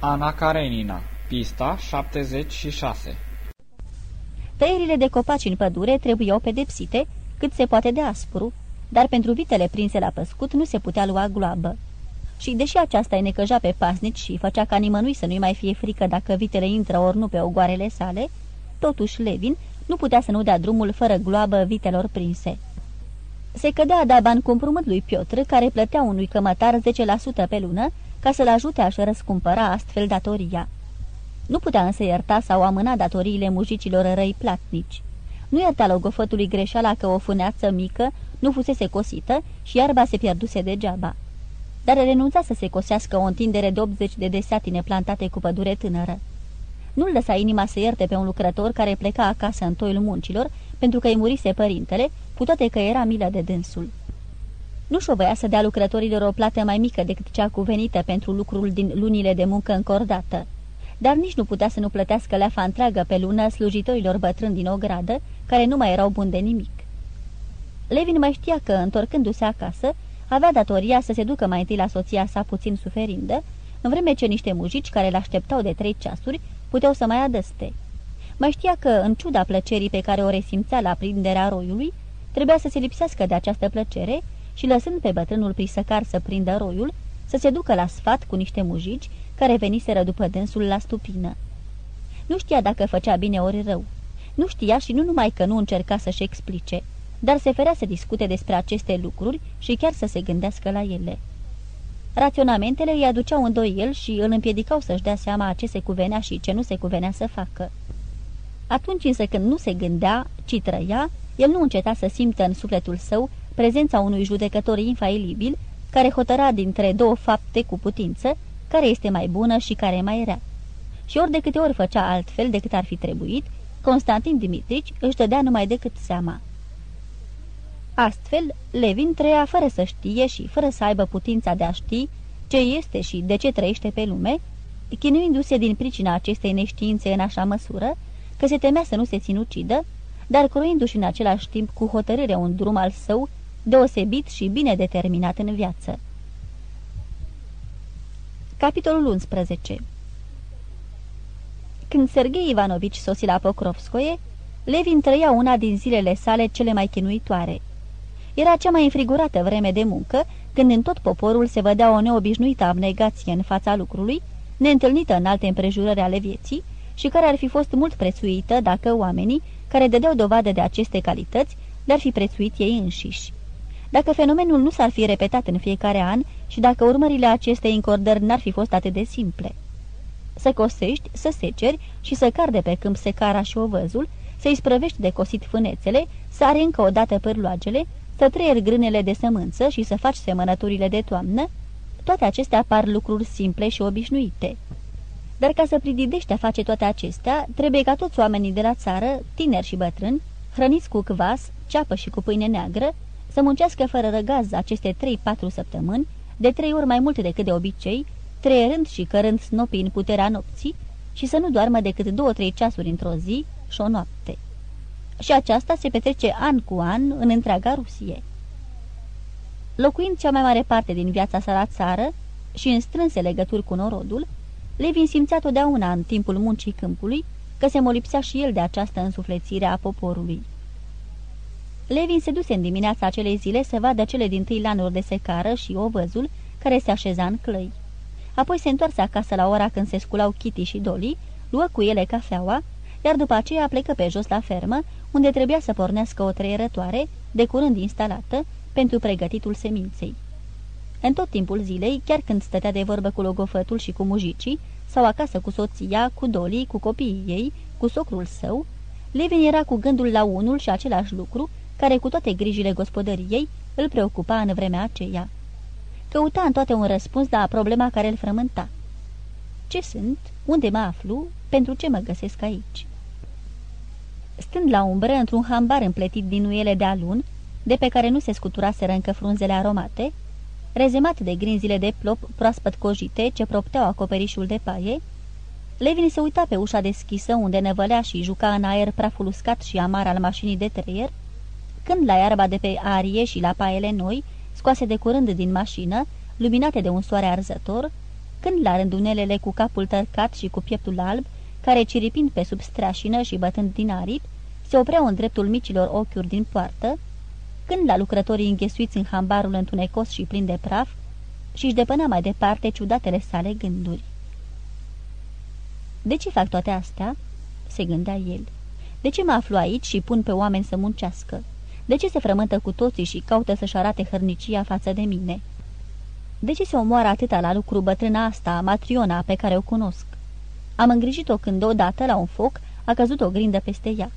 Ana Karenina Pista 76 Tăierile de copaci în pădure trebuiau pedepsite, cât se poate de aspru, dar pentru vitele prinse la păscut nu se putea lua gloabă. Și deși aceasta îi necăja pe pasnici și făcea ca nimănui să nu-i mai fie frică dacă vitele intră ori nu pe ogoarele sale, totuși Levin nu putea să nu dea drumul fără gloabă vitelor prinse. Se cădea da bani cu împrumut lui Piotr, care plătea unui cămătar 10% pe lună, ca să-l ajute a-și răscumpăra astfel datoria. Nu putea însă ierta sau amâna datoriile mujicilor răi platnici. Nu ierta logofătului greșeala că o funeață mică nu fusese cosită și iarba se pierduse degeaba. Dar renunța să se cosească o întindere de 80 de desatine plantate cu pădure tânără. Nu-l lăsa inima să ierte pe un lucrător care pleca acasă în toiul muncilor pentru că îi murise părintele, cu toate că era milă de dânsul. Nu și-o voia să dea lucrătorilor o plată mai mică decât cea cuvenită pentru lucrul din lunile de muncă încordată dar nici nu putea să nu plătească leafa întreagă pe lună slujitorilor bătrâni din ogradă, care nu mai erau buni de nimic. Levin mai știa că, întorcându-se acasă, avea datoria să se ducă mai întâi la soția sa puțin suferindă, în vreme ce niște mujici care l-așteptau de trei ceasuri puteau să mai adăste. Mai știa că, în ciuda plăcerii pe care o resimțea la prinderea roiului, trebuia să se lipsească de această plăcere și, lăsând pe bătrânul prisăcar să prindă roiul, să se ducă la sfat cu niște mujici care veniseră după dânsul la stupină. Nu știa dacă făcea bine ori rău. Nu știa și nu numai că nu încerca să-și explice, dar se ferea să discute despre aceste lucruri și chiar să se gândească la ele. Raționamentele îi aduceau îndoiel și îl împiedicau să-și dea seama a ce se cuvenea și ce nu se cuvenea să facă. Atunci însă când nu se gândea, ci trăia, el nu înceta să simtă în sufletul său prezența unui judecător infailibil, care hotăra dintre două fapte cu putință care este mai bună și care e mai rea. Și ori de câte ori făcea altfel decât ar fi trebuit, Constantin Dimitrici își dădea numai decât seama. Astfel, Levin trăia fără să știe și fără să aibă putința de a ști ce este și de ce trăiește pe lume, chinuindu-se din pricina acestei neștiințe în așa măsură, că se temea să nu se sinucidă, dar croindu-și în același timp cu hotărâre un drum al său, deosebit și bine determinat în viață. Capitolul 11 Când Sergei Ivanovici sosi la Pokrovskoie, Levin trăia una din zilele sale cele mai chinuitoare. Era cea mai înfrigurată vreme de muncă, când în tot poporul se vedea o neobișnuită abnegație în fața lucrului, neîntâlnită în alte împrejurări ale vieții și care ar fi fost mult prețuită dacă oamenii care dădeau dovadă de aceste calități le-ar fi prețuit ei înșiși. Dacă fenomenul nu s-ar fi repetat în fiecare an și dacă urmările acestei încordări n-ar fi fost atât de simple. Să cosești, să seceri și să carde pe câmp secara și ovăzul, să-i sprăvești de cosit fânețele, să are încă o dată pârloagele, să trăieri grânele de sămânță și să faci semănăturile de toamnă, toate acestea par lucruri simple și obișnuite. Dar ca să prididești a face toate acestea, trebuie ca toți oamenii de la țară, tineri și bătrâni, hrăniți cu cvas, ceapă și cu pâine neagră, să muncească fără răgaz aceste 3-4 săptămâni, de trei ori mai multe decât de obicei, trăierând și cărând snopii în puterea nopții și să nu doarmă decât două-trei ceasuri într-o zi și o noapte. Și aceasta se petrece an cu an în întreaga Rusie. Locuind cea mai mare parte din viața sa la țară și în strânse legături cu norodul, Levin simțea totdeauna în timpul muncii câmpului că se molipsea și el de această însuflețire a poporului. Levin se duse în dimineața acelei zile să vadă cele din tâi lanuri de secară și ovăzul care se așeza în clăi. Apoi se întoarse acasă la ora când se sculau Kitty și Dolly, luă cu ele cafeaua, iar după aceea plecă pe jos la fermă, unde trebuia să pornească o treierătoare, de curând instalată, pentru pregătitul seminței. În tot timpul zilei, chiar când stătea de vorbă cu logofătul și cu mujicii, sau acasă cu soția, cu Dolly, cu copiii ei, cu socrul său, Levin era cu gândul la unul și același lucru, care cu toate grijile gospodăriei îl preocupa în vremea aceea. Căuta în toate un răspuns la problema care îl frământa. Ce sunt? Unde mă aflu? Pentru ce mă găsesc aici? Stând la umbră, într-un hambar împletit din nuiele de alun, de pe care nu se scuturaseră încă frunzele aromate, rezemat de grinzile de plop proaspăt cojite ce propteau acoperișul de paie, Levin se uita pe ușa deschisă unde nevălea și juca în aer praful uscat și amar al mașinii de treier, când la iarba de pe arie și la paiele noi, scoase de curând din mașină, luminate de un soare arzător, când la rândunelele cu capul tărcat și cu pieptul alb, care ciripind pe sub strașină și bătând din aripi, se opreau în dreptul micilor ochiuri din poartă, când la lucrătorii înghesuiți în hambarul întunecos și plin de praf, și-și depăna mai departe ciudatele sale gânduri. De ce fac toate astea?" se gândea el. De ce mă aflu aici și pun pe oameni să muncească? De ce se frământă cu toții și caută să-și arate hărnicia față de mine? De ce se omoară atâta la lucru bătrâna asta, matriona, pe care o cunosc? Am îngrijit-o când odată, la un foc, a căzut o grindă peste ea.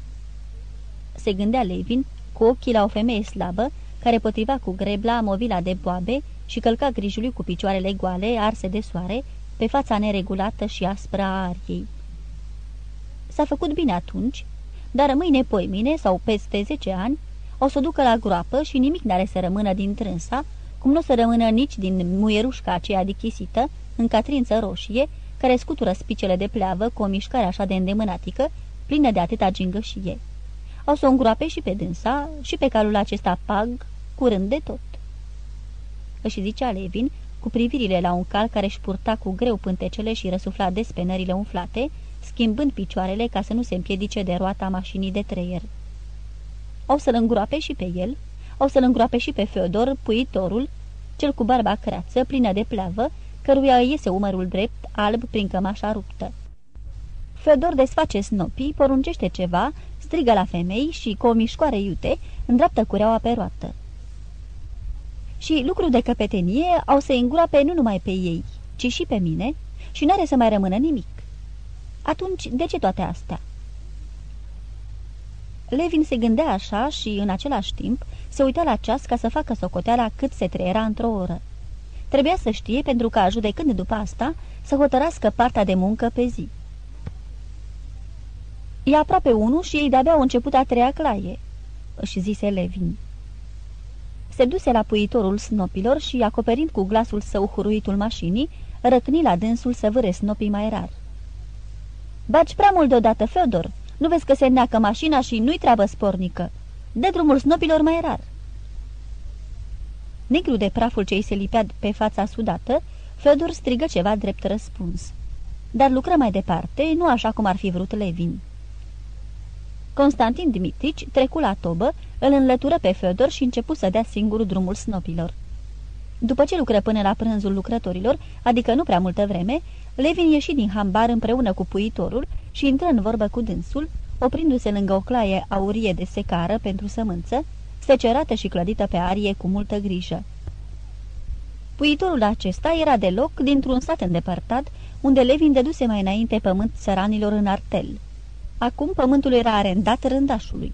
Se gândea Levin, cu ochii la o femeie slabă, care potriva cu grebla movila de boabe și călca grijului cu picioarele goale, arse de soare, pe fața neregulată și aspră a ariei. S-a făcut bine atunci, dar mâine, poimine sau peste zece ani, o să o ducă la groapă și nimic n-are să rămână din trânsa, cum nu o să rămână nici din muierușca aceea dichisită, în catrință roșie, care scutură spicele de pleavă cu o mișcare așa de îndemânatică, plină de atâta gingășie. O să o îngroape și pe dânsa și pe calul acesta pag, curând de tot. Își zicea Levin, cu privirile la un cal care își purta cu greu pântecele și răsufla des penările umflate, schimbând picioarele ca să nu se împiedice de roata mașinii de treier. O să-l îngroape și pe el, o să-l îngroape și pe Feodor, puitorul, cel cu barba creață, plină de pleavă, căruia iese umărul drept, alb prin cămașa ruptă. Feodor desface snopii, poruncește ceva, strigă la femei și, cu o mișcoare iute, îndreaptă cureaua pe roată. Și lucru de căpetenie au să îngroape nu numai pe ei, ci și pe mine, și n-are să mai rămână nimic. Atunci, de ce toate astea? Levin se gândea așa și, în același timp, se uita la ceas ca să facă socoteala cât se trăiera într-o oră. Trebuia să știe, pentru că, judecând după asta, să hotărască partea de muncă pe zi. E aproape unu și ei de-abia au început a treia claie, își zise Levin. Se duse la puitorul snopilor și, acoperind cu glasul său huruitul mașinii, răcni la dânsul să vâre snopii mai rar. Baci prea mult deodată, Feodor. Nu vezi că se neacă mașina și nu-i treabă spornică. Dă drumul snopilor mai rar. Negru de praful ce îi se lipea pe fața sudată, Feodor strigă ceva drept răspuns. Dar lucră mai departe, nu așa cum ar fi vrut Levin. Constantin Dimitrici trecu la tobă, îl înlătură pe Feodor și începu să dea singur drumul snopilor. După ce lucră până la prânzul lucrătorilor, adică nu prea multă vreme, Levin ieși din hambar împreună cu puitorul și intră în vorbă cu dânsul, oprindu-se lângă o claie aurie de secară pentru sămânță, secerată și clădită pe arie cu multă grijă. Puitorul acesta era de loc dintr-un sat îndepărtat, unde Levin dăduse mai înainte pământ țăranilor în artel. Acum pământul era arendat rândașului.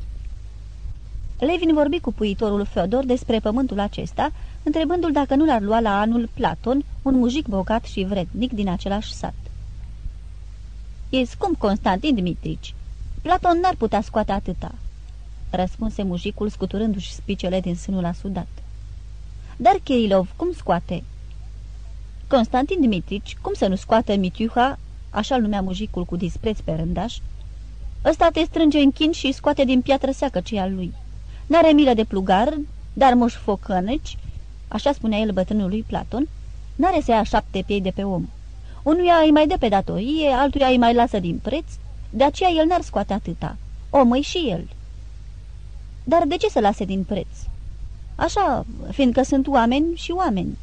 Levin vorbi cu puitorul Feodor despre pământul acesta, întrebându-l dacă nu l-ar lua la anul Platon, un mujic bogat și vrednic din același sat. E scump, Constantin Dimitrici. Platon n-ar putea scoate atâta," răspunse mujicul scuturându-și spicele din sânul asudat. Dar Kirilov cum scoate?" Constantin Dimitrici, cum să nu scoată Mitiuha, așa-l numea mujicul cu dispreț pe rândaș, ăsta te strânge în chin și scoate din piatră seacă ce al lui. N-are milă de plugar, dar moș focănăci, așa spunea el bătrânului Platon, n-are să ia șapte piei de pe om. Unuia îi mai dă pe datorie, altuia îi mai lasă din preț, de aceea el n-ar scoate atâta. Omăi și el. Dar de ce să lase din preț? Așa, fiindcă sunt oameni și oameni.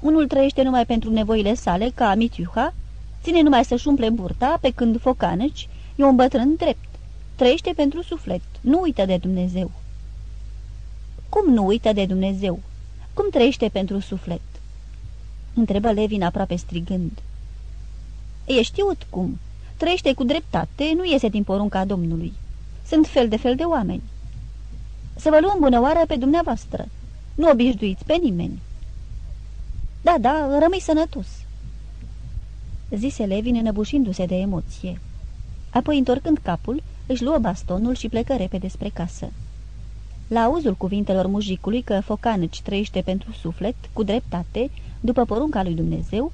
Unul trăiește numai pentru nevoile sale, ca Mitiuha, ține numai să-și umple burta, pe când Focaneci e un bătrân drept. Trăiește pentru suflet, nu uită de Dumnezeu. Cum nu uită de Dumnezeu? Cum trăiește pentru suflet?" Întrebă Levin aproape strigând. E știut cum. Trăiește cu dreptate, nu iese din porunca Domnului. Sunt fel de fel de oameni. Să vă luăm bună oară pe dumneavoastră. Nu obișnuiți pe nimeni. Da, da, rămâi sănătos. Zise Levin înăbușindu-se de emoție. Apoi, întorcând capul, își luă bastonul și plecă repede spre casă. La auzul cuvintelor mujicului că Focanăci trăiește pentru suflet, cu dreptate, după porunca lui Dumnezeu,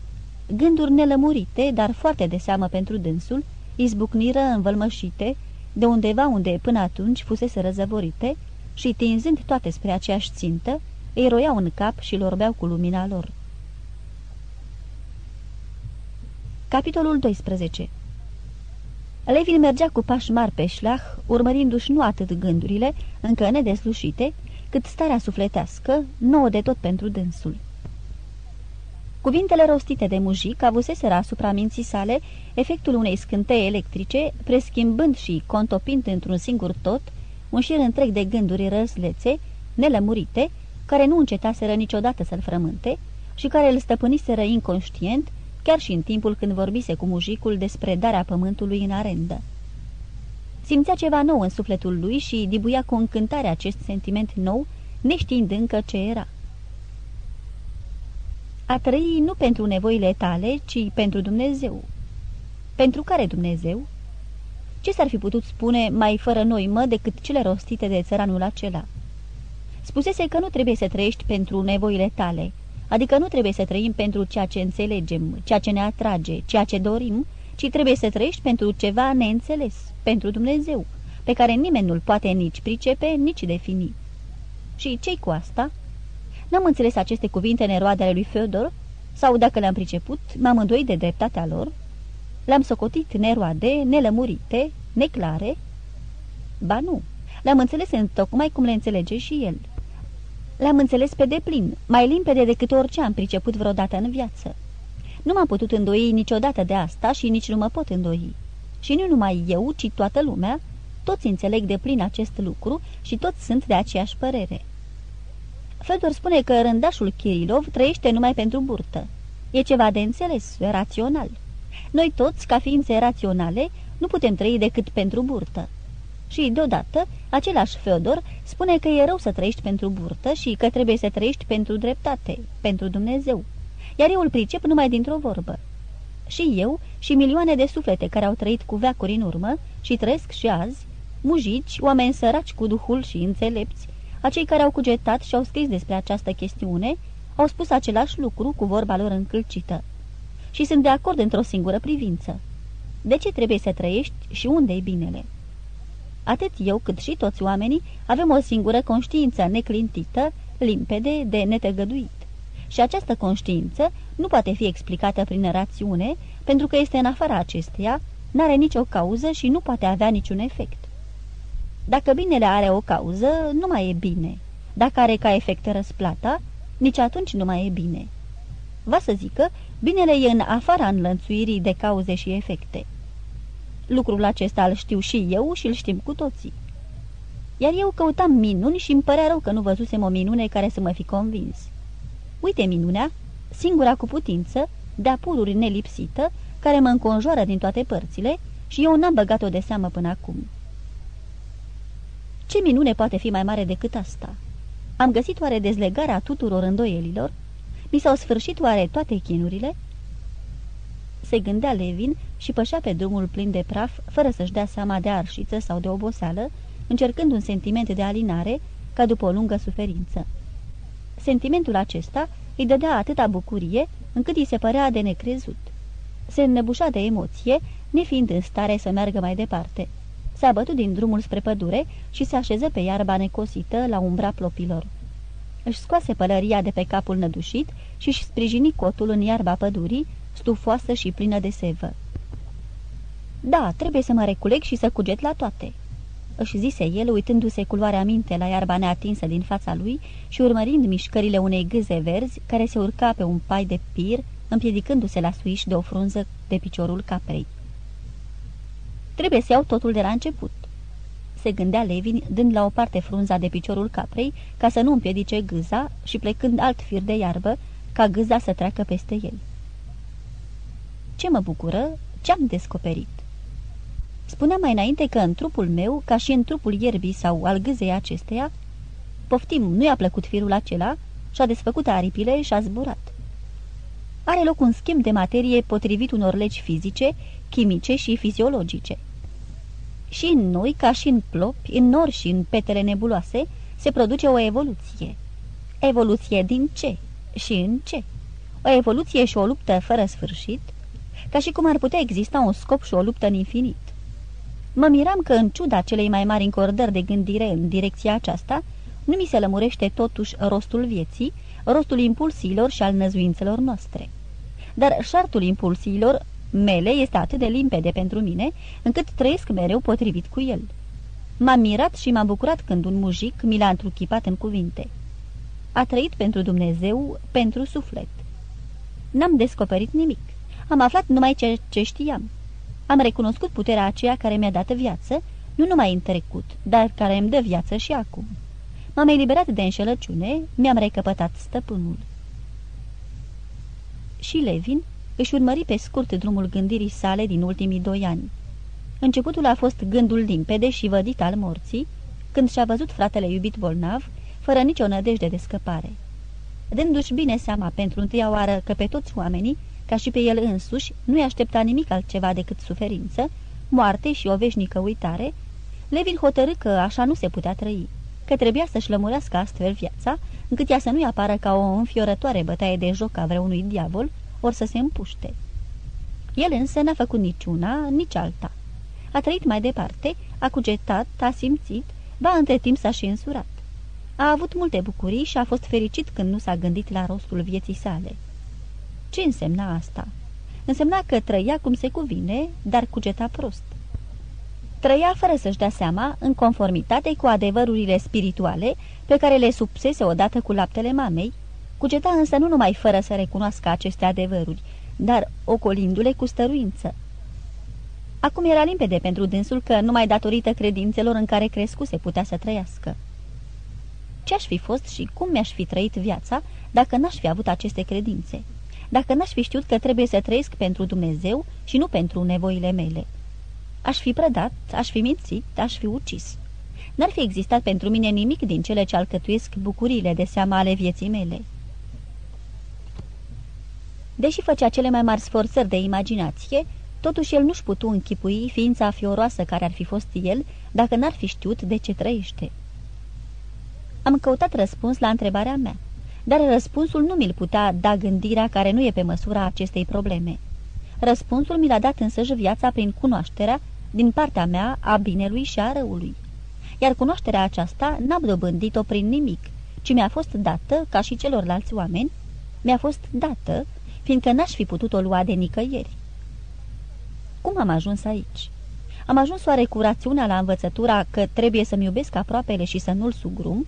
gânduri nelămurite, dar foarte de seamă pentru dânsul, izbucniră învălmășite, de undeva unde până atunci fusese răzăvorite, și, tinzând toate spre aceeași țintă, îi roiau în cap și lor beau cu lumina lor. Capitolul 12 Levin mergea cu pași mari pe șlah, urmărindu-și nu atât gândurile, încă nedeslușite, cât starea sufletească, nouă de tot pentru dânsul. Cuvintele rostite de mujic avuseseră asupra minții sale efectul unei scânteie electrice, preschimbând și contopind într-un singur tot un șir întreg de gânduri răzlețe, nelămurite, care nu încetaseră niciodată să-l frământe și care îl stăpâniseră inconștient, chiar și în timpul când vorbise cu mujicul despre darea pământului în arendă. Simțea ceva nou în sufletul lui și dibuia cu încântare acest sentiment nou, neștiind încă ce era. A trăi nu pentru nevoile tale, ci pentru Dumnezeu. Pentru care Dumnezeu? Ce s-ar fi putut spune mai fără noi mă decât cele rostite de țăranul acela? Spusese că nu trebuie să trăiești pentru nevoile tale, adică nu trebuie să trăim pentru ceea ce înțelegem, ceea ce ne atrage, ceea ce dorim, ci trebuie să trăiești pentru ceva neînțeles, pentru Dumnezeu, pe care nimeni nu-l poate nici pricepe, nici defini. Și ce cu asta? N-am înțeles aceste cuvinte neroade ale lui Feodor, sau dacă le-am priceput, m-am îndoit de dreptatea lor? Le-am socotit neroade, nelămurite, neclare? Ba nu, le-am înțeles în tocmai cum le înțelege și el. Le-am înțeles pe deplin, mai limpede decât orice am priceput vreodată în viață. Nu m-am putut îndoi niciodată de asta și nici nu mă pot îndoi. Și nu numai eu, ci toată lumea, toți înțeleg de plin acest lucru și toți sunt de aceeași părere. Fedor spune că rândașul Kirilov trăiește numai pentru burtă. E ceva de înțeles, rațional. Noi toți, ca ființe raționale, nu putem trăi decât pentru burtă. Și, deodată, același Feodor spune că e rău să trăiești pentru burtă și că trebuie să trăiești pentru dreptate, pentru Dumnezeu. Iar eu îl pricep numai dintr-o vorbă. Și eu și milioane de suflete care au trăit cu veacuri în urmă și trăiesc și azi, mujici, oameni săraci cu duhul și înțelepți, acei care au cugetat și au scris despre această chestiune, au spus același lucru cu vorba lor încălcită. Și sunt de acord într-o singură privință. De ce trebuie să trăiești și unde e binele? Atât eu cât și toți oamenii avem o singură conștiință neclintită, limpede, de netăgăduit. Și această conștiință nu poate fi explicată prin rațiune, pentru că este în afara acesteia, n-are nicio cauză și nu poate avea niciun efect. Dacă binele are o cauză, nu mai e bine. Dacă are ca efect răsplata, nici atunci nu mai e bine. Va să zică, binele e în afara înlănțuirii de cauze și efecte. Lucrul acesta îl știu și eu și îl știm cu toții. Iar eu căutam minuni și îmi părea rău că nu văzusem o minune care să mă fi convins. Uite minunea, singura cu putință, de-a pururi nelipsită, care mă înconjoară din toate părțile și eu n-am băgat-o de seamă până acum. Ce minune poate fi mai mare decât asta? Am găsit oare dezlegarea tuturor îndoielilor? Mi s-au sfârșit oare toate chinurile? Se gândea Levin și pășea pe drumul plin de praf, fără să-și dea seama de arșiță sau de oboseală, încercând un sentiment de alinare, ca după o lungă suferință. Sentimentul acesta îi dădea atâta bucurie, încât îi se părea de necrezut. Se înnăbușa de emoție, nefiind în stare să meargă mai departe s-a bătut din drumul spre pădure și se așeză pe iarba necosită la umbra plopilor. Își scoase pălăria de pe capul nădușit și își sprijini cotul în iarba pădurii, stufoasă și plină de sevă. Da, trebuie să mă reculeg și să cuget la toate." își zise el, uitându-se culoarea minte la iarba neatinsă din fața lui și urmărind mișcările unei gâze verzi care se urca pe un pai de pir, împiedicându-se la suiș de o frunză de piciorul caprei. Trebuie să iau totul de la început." Se gândea Levin, dând la o parte frunza de piciorul caprei, ca să nu împiedice gâza și plecând alt fir de iarbă, ca gâza să treacă peste el. Ce mă bucură? Ce-am descoperit? Spunea mai înainte că în trupul meu, ca și în trupul ierbii sau al gâzei acesteia, poftim, nu i-a plăcut firul acela și-a desfăcut aripile și a zburat. Are loc un schimb de materie potrivit unor legi fizice, chimice și fiziologice. Și în noi, ca și în plopi, în nori și în petele nebuloase, se produce o evoluție. Evoluție din ce? Și în ce? O evoluție și o luptă fără sfârșit? Ca și cum ar putea exista un scop și o luptă în infinit. Mă miram că, în ciuda celei mai mari încordări de gândire în direcția aceasta, nu mi se lămurește totuși rostul vieții, rostul impulsiilor și al năzuințelor noastre. Dar șartul impulsiilor mele este atât de limpede pentru mine, încât trăiesc mereu potrivit cu el. M-am mirat și m-am bucurat când un mujic mi l-a întruchipat în cuvinte. A trăit pentru Dumnezeu, pentru suflet. N-am descoperit nimic. Am aflat numai ceea ce știam. Am recunoscut puterea aceea care mi-a dat viață, nu numai în trecut, dar care îmi dă viață și acum. M-am eliberat de înșelăciune, mi-am recăpătat stăpânul. Și Levin își urmări pe scurt drumul gândirii sale din ultimii doi ani. Începutul a fost gândul limpede și vădit al morții, când și-a văzut fratele iubit bolnav, fără nicio nădejde de scăpare. Dându-și bine seama pentru întâia oară că pe toți oamenii, ca și pe el însuși, nu-i aștepta nimic altceva decât suferință, moarte și o veșnică uitare, Levin hotărâ că așa nu se putea trăi, că trebuia să-și lămurească astfel viața, încât ea să nu-i apară ca o înfiorătoare bătaie de joc a vreunui diavol, ori să se împuște. El însă n-a făcut niciuna, nici alta. A trăit mai departe, a cugetat, a simțit, ba între timp s-a și însurat. A avut multe bucurii și a fost fericit când nu s-a gândit la rostul vieții sale. Ce însemna asta? Însemna că trăia cum se cuvine, dar cugeta prost. Trăia fără să-și dea seama, în conformitate cu adevărurile spirituale pe care le subsese odată cu laptele mamei, cugeta însă nu numai fără să recunoască aceste adevăruri, dar ocolindu-le cu stăruință. Acum era limpede pentru dânsul că numai datorită credințelor în care crescuse putea să trăiască. Ce-aș fi fost și cum mi-aș fi trăit viața dacă n-aș fi avut aceste credințe? Dacă n-aș fi știut că trebuie să trăiesc pentru Dumnezeu și nu pentru nevoile mele? Aș fi prădat, aș fi mințit, aș fi ucis. N-ar fi existat pentru mine nimic din cele ce alcătuiesc bucuriile de seama ale vieții mele. Deși făcea cele mai mari sforțări de imaginație, totuși el nu-și putu închipui ființa fioroasă care ar fi fost el dacă n-ar fi știut de ce trăiește. Am căutat răspuns la întrebarea mea, dar răspunsul nu mi-l putea da gândirea care nu e pe măsura acestei probleme. Răspunsul mi l-a dat însăși viața prin cunoașterea, din partea mea, a binelui și a răului. Iar cunoașterea aceasta n-am dobândit-o prin nimic, ci mi-a fost dată, ca și celorlalți oameni, mi-a fost dată, fiindcă n-aș fi putut-o lua de nicăieri. Cum am ajuns aici? Am ajuns oare cu rațiunea la învățătura că trebuie să-mi iubesc aproapele și să nu-l sugrum?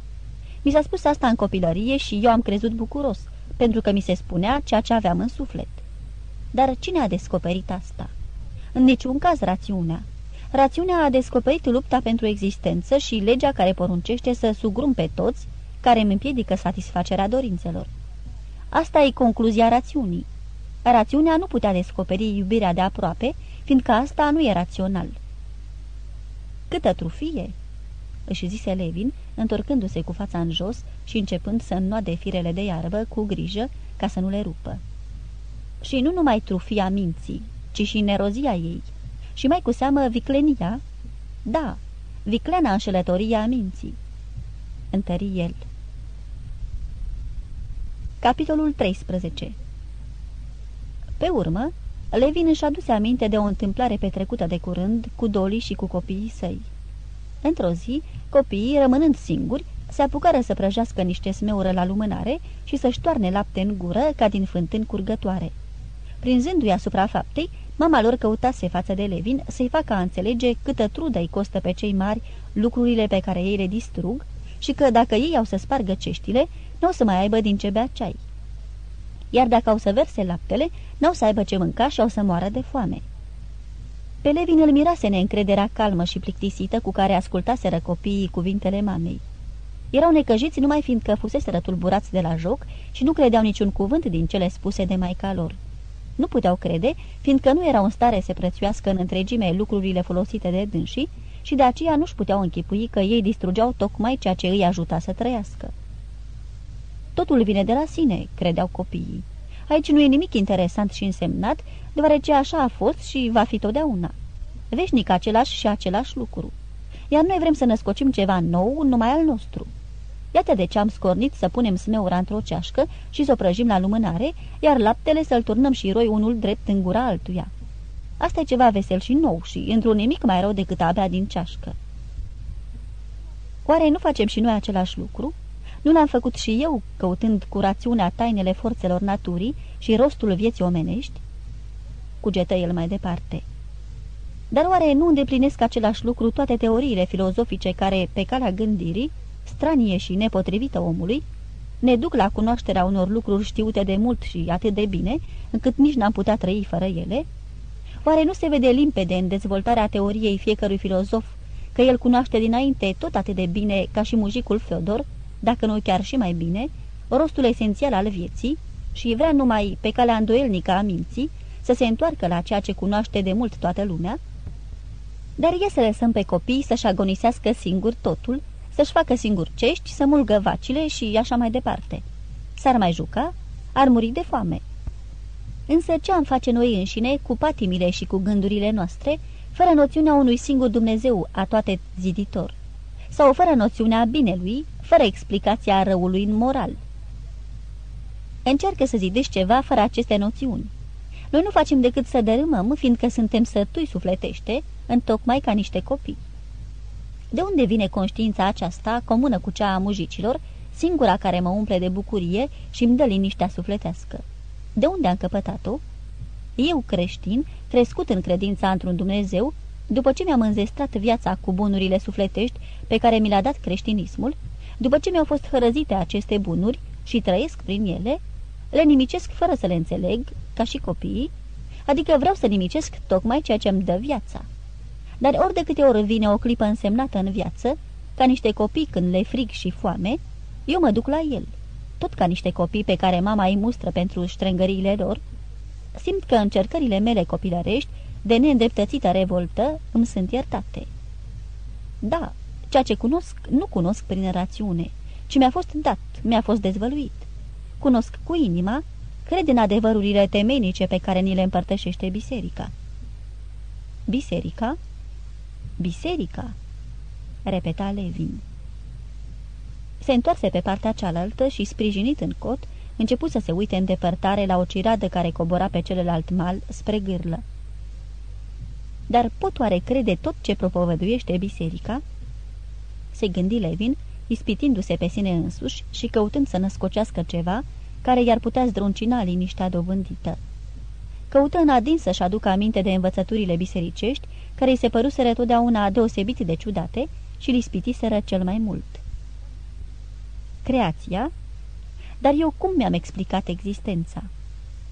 Mi s-a spus asta în copilărie și eu am crezut bucuros, pentru că mi se spunea ceea ce aveam în suflet. Dar cine a descoperit asta? În niciun caz rațiunea. Rațiunea a descoperit lupta pentru existență și legea care poruncește să sugrum pe toți care îmi împiedică satisfacerea dorințelor. Asta e concluzia rațiunii. Rațiunea nu putea descoperi iubirea de aproape, fiindcă asta nu e rațional. Câtă trufie! își zise Levin, întorcându-se cu fața în jos și începând să înnoade firele de iarbă cu grijă ca să nu le rupă. Și nu numai trufia minții, ci și nerozia ei. Și mai cu seamă viclenia? Da, vicleana înșelătoria minții. Întări el. Capitolul 13 Pe urmă, Levin își aduse aminte de o întâmplare petrecută de curând cu Doli și cu copiii săi. Într-o zi, copiii, rămânând singuri, se apucară să prăjească niște smeură la lumânare și să-și toarne lapte în gură ca din fântâni curgătoare. Prinzându-i asupra faptei, mama lor căutase față de Levin să-i facă a înțelege câtă trudă îi costă pe cei mari lucrurile pe care ei le distrug și că dacă ei au să spargă ceștile, nu o să mai aibă din ce bea ceai. Iar dacă au să verse laptele, nu o să aibă ce mânca și au să moară de foame. Pe Levin îl mirase neîncrederea calmă și plictisită cu care ascultaseră copiii cuvintele mamei. Erau necăjiți numai fiindcă fusese rătulburați de la joc și nu credeau niciun cuvânt din cele spuse de maica lor. Nu puteau crede, fiindcă nu erau în stare să prețuiască în întregime lucrurile folosite de dânsii și de aceea nu-și puteau închipui că ei distrugeau tocmai ceea ce îi ajuta să trăiască. Totul vine de la sine, credeau copiii. Aici nu e nimic interesant și însemnat, deoarece așa a fost și va fi totdeauna. Veșnic același și același lucru. Iar noi vrem să ne scocim ceva nou, numai al nostru. Iată de ce am scornit să punem smeura într-o ceașcă și să o prăjim la lumânare, iar laptele să-l turnăm și roi unul drept în gura altuia. Asta e ceva vesel și nou și într-un nimic mai rău decât abia din ceașcă. Oare nu facem și noi același lucru? Nu l-am făcut și eu, căutând cu rațiunea tainele forțelor naturii și rostul vieții omenești? cugetă el mai departe. Dar oare nu îndeplinesc același lucru toate teoriile filozofice care, pe calea gândirii, stranie și nepotrivită omului, ne duc la cunoașterea unor lucruri știute de mult și atât de bine, încât nici n-am putea trăi fără ele? Oare nu se vede limpede în dezvoltarea teoriei fiecărui filozof că el cunoaște dinainte tot atât de bine ca și mujicul Feodor, dacă nu chiar și mai bine, rostul esențial al vieții și vrea numai pe calea îndoielnică a minții să se întoarcă la ceea ce cunoaște de mult toată lumea? Dar e să lăsăm pe copii să-și agonisească singur totul, să-și facă singur cești, să mulgă vacile și așa mai departe. S-ar mai juca, ar muri de foame. Însă ce am face noi înșine cu patimile și cu gândurile noastre, fără noțiunea unui singur Dumnezeu a toate ziditor? Sau fără noțiunea binelui, fără explicația răului în moral? Încearcă să zidești ceva fără aceste noțiuni. Noi nu facem decât să dărâmăm, fiindcă suntem sătui sufletește, întocmai ca niște copii. De unde vine conștiința aceasta, comună cu cea a mujicilor, singura care mă umple de bucurie și îmi dă liniștea sufletească? De unde am căpătat-o? Eu, creștin, crescut în credința într-un Dumnezeu, după ce mi-am înzestrat viața cu bunurile sufletești pe care mi le-a dat creștinismul, după ce mi-au fost hărăzite aceste bunuri și trăiesc prin ele, le nimicesc fără să le înțeleg, ca și copiii, adică vreau să nimicesc tocmai ceea ce îmi dă viața. Dar ori de câte ori vine o clipă însemnată în viață, ca niște copii când le frig și foame, eu mă duc la el, tot ca niște copii pe care mama îi mustră pentru ștrengăriile lor, simt că încercările mele copilărești, de neîndreptățită revoltă, îmi sunt iertate. Da, ceea ce cunosc, nu cunosc prin rațiune, ci mi-a fost dat, mi-a fost dezvăluit. Cunosc cu inima, cred în adevărurile temenice pe care ni le împărtășește biserica. Biserica? Biserica? repeta Levin. Se întoarse pe partea cealaltă și, sprijinit în cot, început să se uite în depărtare la o ciradă care cobora pe celălalt mal spre gârlă. Dar pot oare crede tot ce propovăduiește biserica? Se gândi Levin, ispitindu-se pe sine însuși și căutând să născocească ceva care i-ar putea zdruncina liniștea dobândită. Căută în adin să-și aducă aminte de învățăturile bisericești, care îi se păruseră totdeauna deosebit de ciudate și li spitiseră cel mai mult. Creația? Dar eu cum mi-am explicat existența?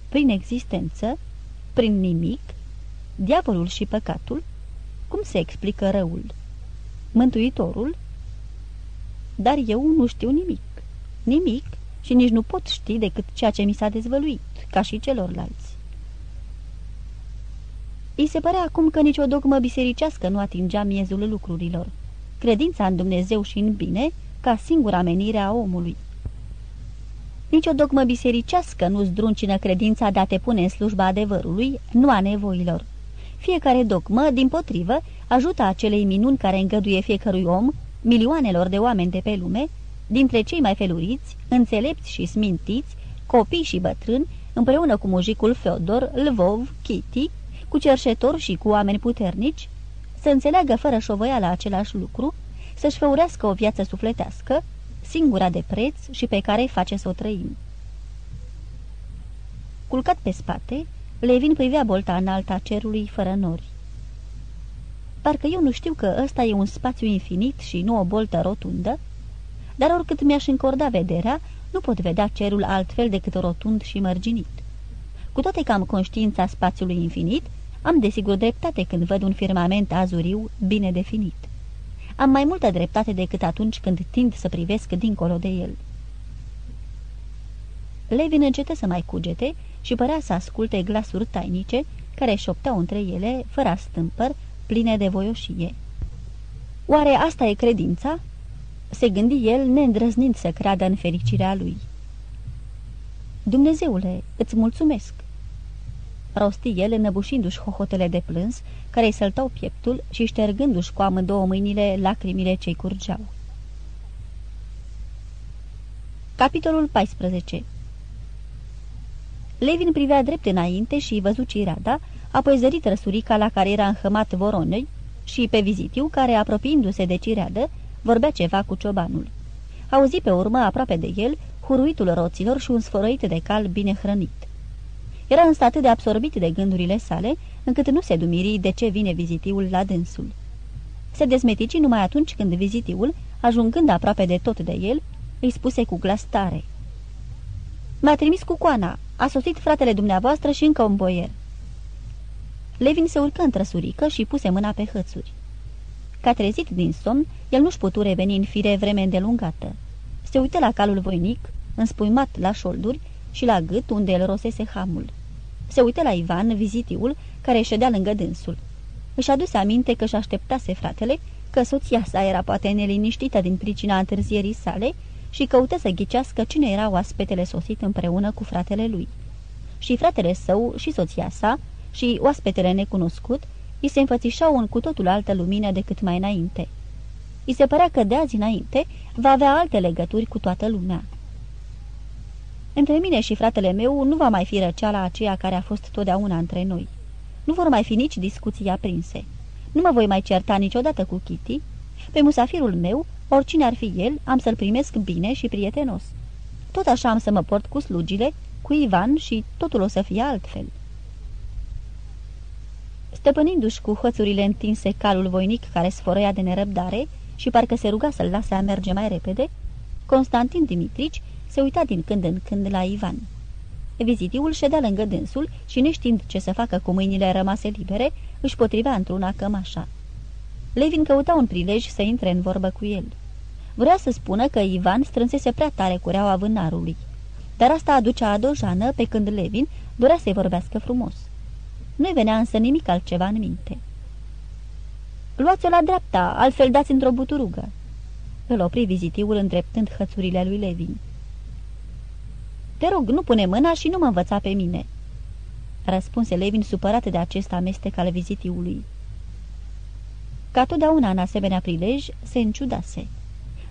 Prin existență? Prin nimic? Diavolul și păcatul? Cum se explică răul? Mântuitorul? Dar eu nu știu nimic. Nimic și nici nu pot ști decât ceea ce mi s-a dezvăluit, ca și celorlalți. Îi se părea acum că nicio dogmă bisericească nu atingea miezul lucrurilor. Credința în Dumnezeu și în bine, ca singura menire a omului. Nici o dogmă bisericească nu zdruncină credința de a te pune în slujba adevărului, nu a nevoilor. Fiecare dogmă, din potrivă, ajută acelei minuni care îngăduie fiecărui om, milioanelor de oameni de pe lume, dintre cei mai feluriți, înțelepți și smintiți, copii și bătrâni, împreună cu mujicul Feodor, Lvov, Kitty, cu cerșetori și cu oameni puternici, să înțeleagă fără șovăială același lucru, să-și făurească o viață sufletească, singura de preț și pe care face să o trăim. Culcat pe spate, Levin privea bolta înaltă a cerului fără nori. Parcă eu nu știu că ăsta e un spațiu infinit și nu o boltă rotundă, dar oricât mi-aș încorda vederea, nu pot vedea cerul altfel decât rotund și mărginit. Cu toate că am conștiința spațiului infinit, am desigur dreptate când văd un firmament azuriu bine definit. Am mai multă dreptate decât atunci când tind să privesc dincolo de el. Levin încetă să mai cugete și părea să asculte glasuri tainice care șopteau între ele, fără stâmpăr, pline de voioșie. Oare asta e credința?" se gândi el, neîndrăznind să creadă în fericirea lui. Dumnezeule, îți mulțumesc!" rosti el înăbușindu-și hohotele de plâns, care îi săltau pieptul și ștergându-și cu amândouă mâinile lacrimile ce-i curgeau. Capitolul 14 Levin privea drept înainte și văzut cirada, apoi zărit răsurica la care era înhămat voronei și pe vizitiu care, apropiindu-se de cireadă, vorbea ceva cu ciobanul. Auzi pe urmă, aproape de el, huruitul roților și un sfărăit de cal bine hrănit. Era însă atât de absorbit de gândurile sale, încât nu se dumiri de ce vine vizitiul la dânsul. Se dezmetici numai atunci când vizitiul, ajungând aproape de tot de el, îi spuse cu glas tare. M-a trimis cu coana. A sosit fratele dumneavoastră și încă un boier." Levin se urcă într surică și puse mâna pe hățuri. Ca trezit din somn, el nu-și putu reveni în fire vreme îndelungată. Se uită la calul voinic, înspuimat la șolduri și la gât unde el rosese hamul. Se uită la Ivan, vizitiul, care ședea lângă dânsul. Își aduse aminte că și așteptase fratele, că soția sa era poate neliniștită din pricina întârzierii sale și căută să ghicească cine era oaspetele sosit împreună cu fratele lui. Și fratele său și soția sa și oaspetele necunoscut îi se înfățișau în cu totul altă lumină decât mai înainte. I se părea că de azi înainte va avea alte legături cu toată lumea. Între mine și fratele meu nu va mai fi răceala aceea care a fost totdeauna între noi. Nu vor mai fi nici discuții aprinse. Nu mă voi mai certa niciodată cu Kitty. Pe musafirul meu, oricine ar fi el, am să-l primesc bine și prietenos. Tot așa am să mă port cu slugile, cu Ivan și totul o să fie altfel. Stăpânindu-și cu hățurile întinse calul voinic care sfărăia de nerăbdare și parcă se ruga să-l lase a merge mai repede, Constantin Dimitrici se uita din când în când la Ivan. Vizitiul ședea lângă dânsul și, neștiind ce să facă cu mâinile rămase libere, își potrivea într-una cămașa. Levin căuta un prilej să intre în vorbă cu el. Vrea să spună că Ivan strânsese prea tare cureaua vânarului, dar asta aducea adojană pe când Levin dorea să-i vorbească frumos. Nu-i venea însă nimic altceva în minte. Luați-o la dreapta, altfel dați într-o buturugă." Îl opri vizitiul îndreptând hățurile lui Levin. Te rog, nu pune mâna și nu mă învăța pe mine." Răspunse Levin supărat de acest amestec al vizitiului. Ca totdeauna în asemenea prilej, se înciudase.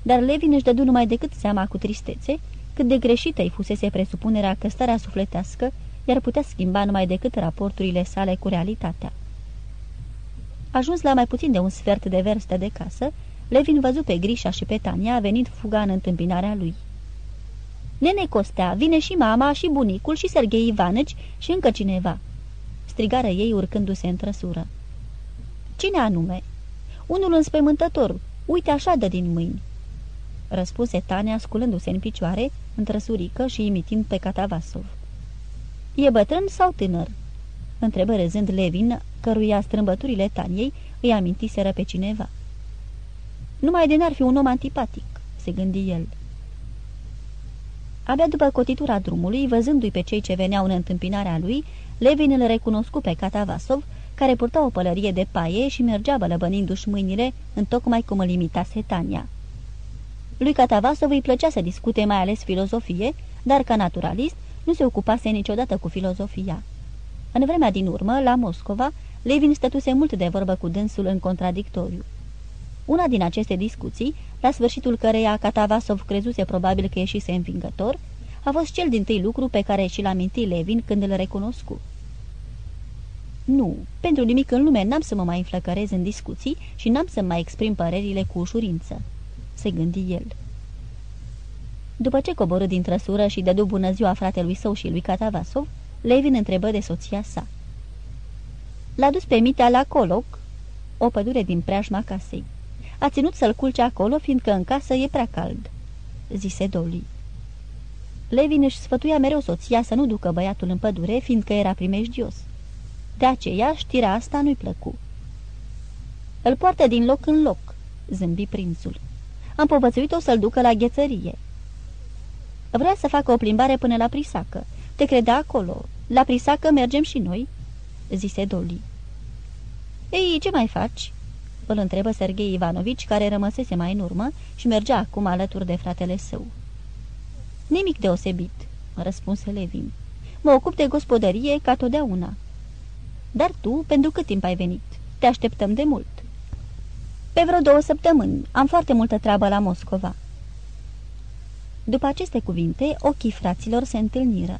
Dar Levin își dădu numai decât seama cu tristețe cât de greșită îi fusese presupunerea că starea sufletească iar putea schimba numai decât raporturile sale cu realitatea. Ajuns la mai puțin de un sfert de verste de casă, Levin văzu pe Grișa și pe Tania venind fuga în întâmpinarea lui. Nene Costea, vine și mama, și bunicul, și Serghei Ivanăci și încă cineva." Strigară ei urcându-se în trăsură. Cine anume?" Unul înspăimântător. Uite așa dă din mâini." Răspunse Tania, sculându-se în picioare, întrăsurică și imitind pe Catavasov. E bătrân sau tânăr?" întrebă râzând Levin, căruia strâmbăturile Taniei îi amintiseră pe cineva. Numai de n-ar fi un om antipatic," se gândi el. Abia după cotitura drumului, văzându-i pe cei ce veneau în întâmpinarea lui, Levin îl recunoscu pe Catavasov, care purta o pălărie de paie și mergea bălăbănindu-și mâinile, în tocmai cum îl imita Setania. Lui Catavasov îi plăcea să discute mai ales filozofie, dar ca naturalist nu se ocupase niciodată cu filozofia. În vremea din urmă, la Moscova, Levin stătuse mult de vorbă cu dânsul în contradictoriu. Una din aceste discuții, la sfârșitul căreia Catavasov crezuse probabil că ieșise învingător, a fost cel din tâi lucru pe care și-l aminti Levin când îl recunoscu. Nu, pentru nimic în lume n-am să mă mai înflăcărez în discuții și n-am să mai exprim părerile cu ușurință, se gândi el. După ce coborâ din trăsură și dădu bună ziua fratelui său și lui Catavasov, Levin întrebă de soția sa. L-a dus pe Mitea la Coloc, o pădure din preajma casei. A ținut să-l culce acolo, fiindcă în casă e prea cald, zise Dolly. Levin își sfătuia mereu soția să nu ducă băiatul în pădure, fiindcă era primejdios. De aceea, știrea asta nu-i plăcu. Îl poartă din loc în loc, zâmbi prințul. Am povățuit-o să-l ducă la ghețărie. Vrea să facă o plimbare până la Prisacă. Te credea acolo. La Prisacă mergem și noi?" zise Dolly. Ei, ce mai faci?" îl întrebă Sergei Ivanovici, care rămăsese mai în urmă și mergea acum alături de fratele său. Nimic deosebit," răspunse Levin. Mă ocup de gospodărie ca totdeauna." Dar tu, pentru cât timp ai venit? Te așteptăm de mult." Pe vreo două săptămâni. Am foarte multă treabă la Moscova." După aceste cuvinte, ochii fraților se întâlniră.